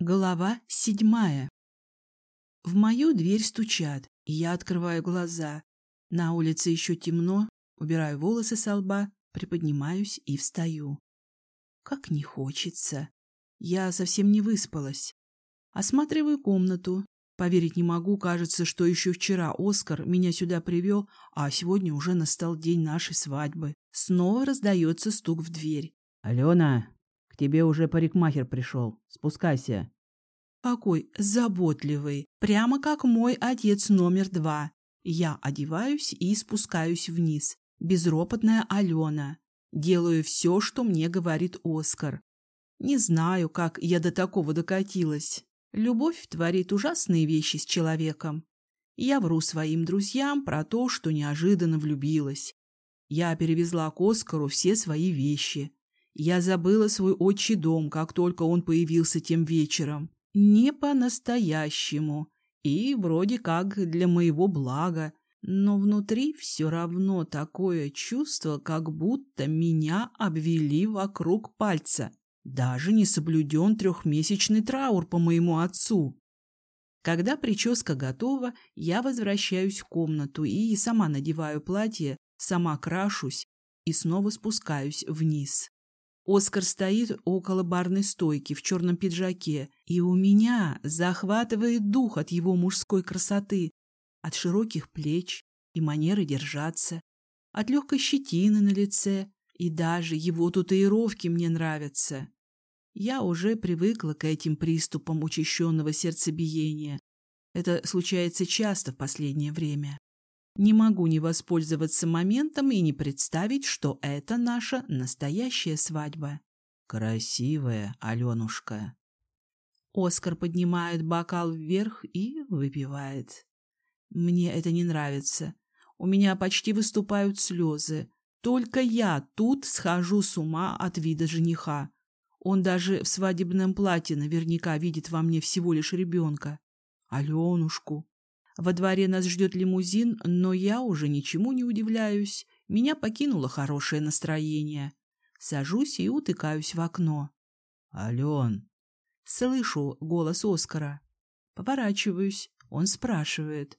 Глава седьмая. В мою дверь стучат, и я открываю глаза. На улице еще темно, убираю волосы со лба, приподнимаюсь и встаю. Как не хочется. Я совсем не выспалась. Осматриваю комнату. Поверить не могу, кажется, что еще вчера Оскар меня сюда привел, а сегодня уже настал день нашей свадьбы. Снова раздается стук в дверь. «Алена, к тебе уже парикмахер пришел. Спускайся. Какой заботливый, прямо как мой отец номер два. Я одеваюсь и спускаюсь вниз. Безропотная Алена. Делаю все, что мне говорит Оскар. Не знаю, как я до такого докатилась. Любовь творит ужасные вещи с человеком. Я вру своим друзьям про то, что неожиданно влюбилась. Я перевезла к Оскару все свои вещи. Я забыла свой отчий дом, как только он появился тем вечером. Не по-настоящему. И вроде как для моего блага. Но внутри все равно такое чувство, как будто меня обвели вокруг пальца. Даже не соблюден трехмесячный траур по моему отцу. Когда прическа готова, я возвращаюсь в комнату и сама надеваю платье, сама крашусь и снова спускаюсь вниз. Оскар стоит около барной стойки в черном пиджаке, и у меня захватывает дух от его мужской красоты, от широких плеч и манеры держаться, от легкой щетины на лице, и даже его татуировки мне нравятся. Я уже привыкла к этим приступам учащенного сердцебиения. Это случается часто в последнее время. Не могу не воспользоваться моментом и не представить, что это наша настоящая свадьба. Красивая Аленушка. Оскар поднимает бокал вверх и выпивает. Мне это не нравится. У меня почти выступают слезы. Только я тут схожу с ума от вида жениха. Он даже в свадебном платье наверняка видит во мне всего лишь ребенка. Аленушку. Во дворе нас ждет лимузин, но я уже ничему не удивляюсь. Меня покинуло хорошее настроение. Сажусь и утыкаюсь в окно. «Ален!» Слышу голос Оскара. Поворачиваюсь. Он спрашивает.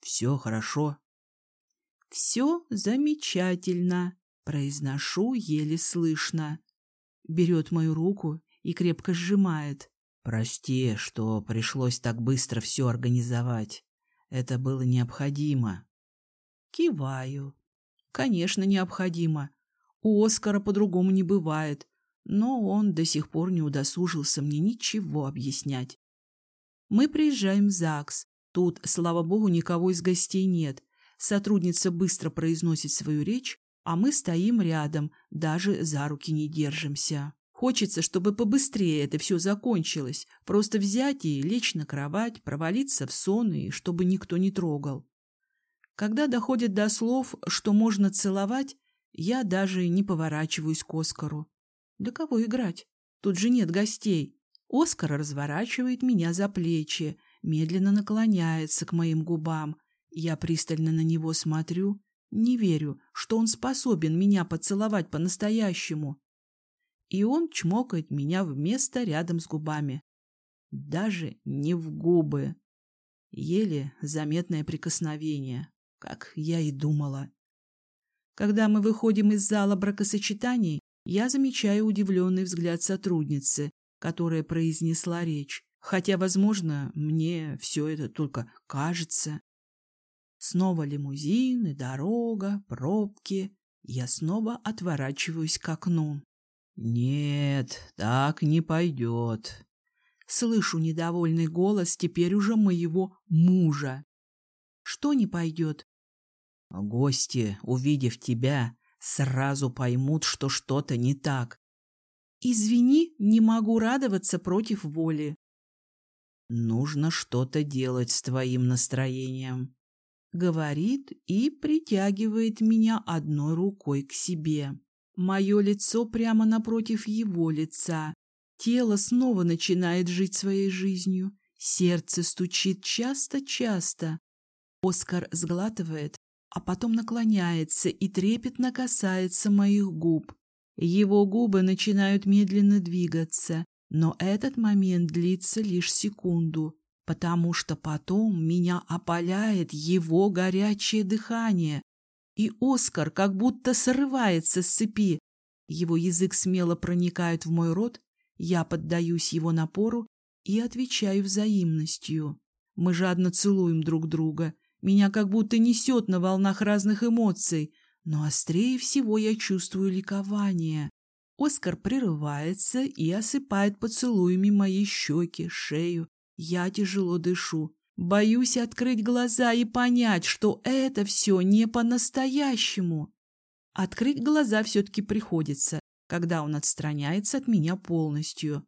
«Все хорошо?» «Все замечательно», — произношу еле слышно. Берет мою руку и крепко сжимает. «Прости, что пришлось так быстро все организовать. Это было необходимо. Киваю. Конечно, необходимо. У Оскара по-другому не бывает, но он до сих пор не удосужился мне ничего объяснять. Мы приезжаем в ЗАГС. Тут, слава богу, никого из гостей нет. Сотрудница быстро произносит свою речь, а мы стоим рядом, даже за руки не держимся. Хочется, чтобы побыстрее это все закончилось, просто взять и лечь на кровать, провалиться в сон и чтобы никто не трогал. Когда доходит до слов, что можно целовать, я даже не поворачиваюсь к Оскару. Для кого играть? Тут же нет гостей. Оскар разворачивает меня за плечи, медленно наклоняется к моим губам. Я пристально на него смотрю, не верю, что он способен меня поцеловать по-настоящему и он чмокает меня в место рядом с губами. Даже не в губы. Еле заметное прикосновение, как я и думала. Когда мы выходим из зала бракосочетаний, я замечаю удивленный взгляд сотрудницы, которая произнесла речь, хотя, возможно, мне все это только кажется. Снова лимузин и дорога, пробки. Я снова отворачиваюсь к окну. «Нет, так не пойдет». Слышу недовольный голос теперь уже моего мужа. «Что не пойдет?» «Гости, увидев тебя, сразу поймут, что что-то не так». «Извини, не могу радоваться против воли». «Нужно что-то делать с твоим настроением», — говорит и притягивает меня одной рукой к себе. Мое лицо прямо напротив его лица. Тело снова начинает жить своей жизнью. Сердце стучит часто-часто. Оскар сглатывает, а потом наклоняется и трепетно касается моих губ. Его губы начинают медленно двигаться. Но этот момент длится лишь секунду, потому что потом меня опаляет его горячее дыхание, и Оскар как будто срывается с цепи. Его язык смело проникает в мой рот, я поддаюсь его напору и отвечаю взаимностью. Мы жадно целуем друг друга. Меня как будто несет на волнах разных эмоций, но острее всего я чувствую ликование. Оскар прерывается и осыпает поцелуями мои щеки, шею. Я тяжело дышу. Боюсь открыть глаза и понять, что это все не по-настоящему. Открыть глаза все-таки приходится, когда он отстраняется от меня полностью.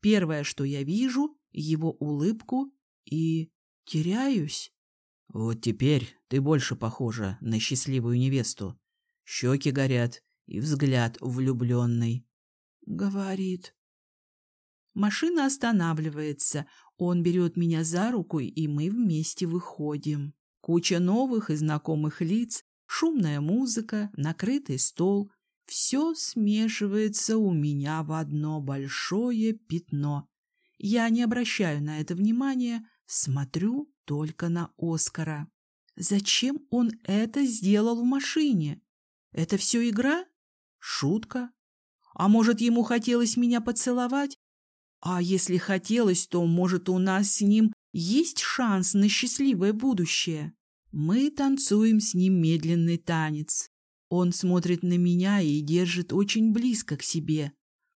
Первое, что я вижу, его улыбку и теряюсь. Вот теперь ты больше похожа на счастливую невесту. Щеки горят и взгляд влюбленный. Говорит. Машина останавливается. Он берет меня за руку, и мы вместе выходим. Куча новых и знакомых лиц, шумная музыка, накрытый стол. Все смешивается у меня в одно большое пятно. Я не обращаю на это внимания, смотрю только на Оскара. Зачем он это сделал в машине? Это все игра? Шутка? А может, ему хотелось меня поцеловать? А если хотелось, то, может, у нас с ним есть шанс на счастливое будущее? Мы танцуем с ним медленный танец. Он смотрит на меня и держит очень близко к себе.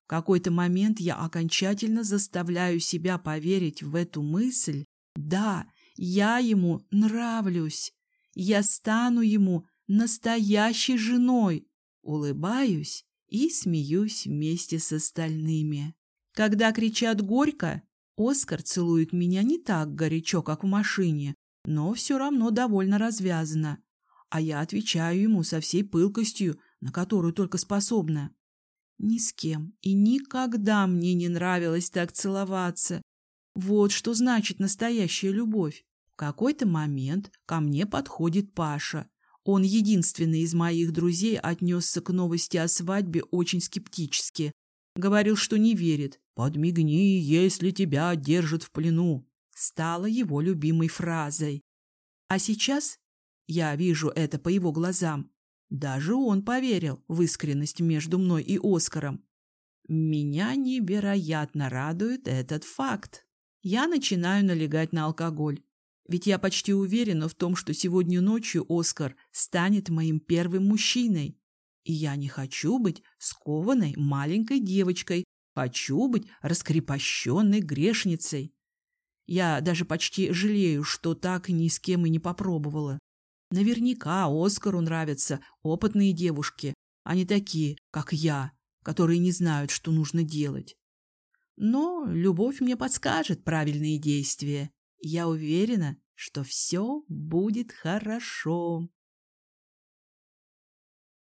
В какой-то момент я окончательно заставляю себя поверить в эту мысль. Да, я ему нравлюсь. Я стану ему настоящей женой. Улыбаюсь и смеюсь вместе с остальными. Когда кричат горько, Оскар целует меня не так горячо, как в машине, но все равно довольно развязано. А я отвечаю ему со всей пылкостью, на которую только способна. Ни с кем и никогда мне не нравилось так целоваться. Вот что значит настоящая любовь. В какой-то момент ко мне подходит Паша. Он единственный из моих друзей отнесся к новости о свадьбе очень скептически. Говорил, что не верит. «Подмигни, если тебя держат в плену», стала его любимой фразой. А сейчас я вижу это по его глазам. Даже он поверил в искренность между мной и Оскаром. Меня невероятно радует этот факт я начинаю налегать на алкоголь. Ведь я почти уверена в том, что сегодня ночью Оскар станет моим первым мужчиной. И я не хочу быть скованной маленькой девочкой, хочу быть раскрепощенной грешницей. Я даже почти жалею, что так ни с кем и не попробовала. Наверняка Оскару нравятся опытные девушки, а не такие, как я, которые не знают, что нужно делать. Но любовь мне подскажет правильные действия. Я уверена, что все будет хорошо.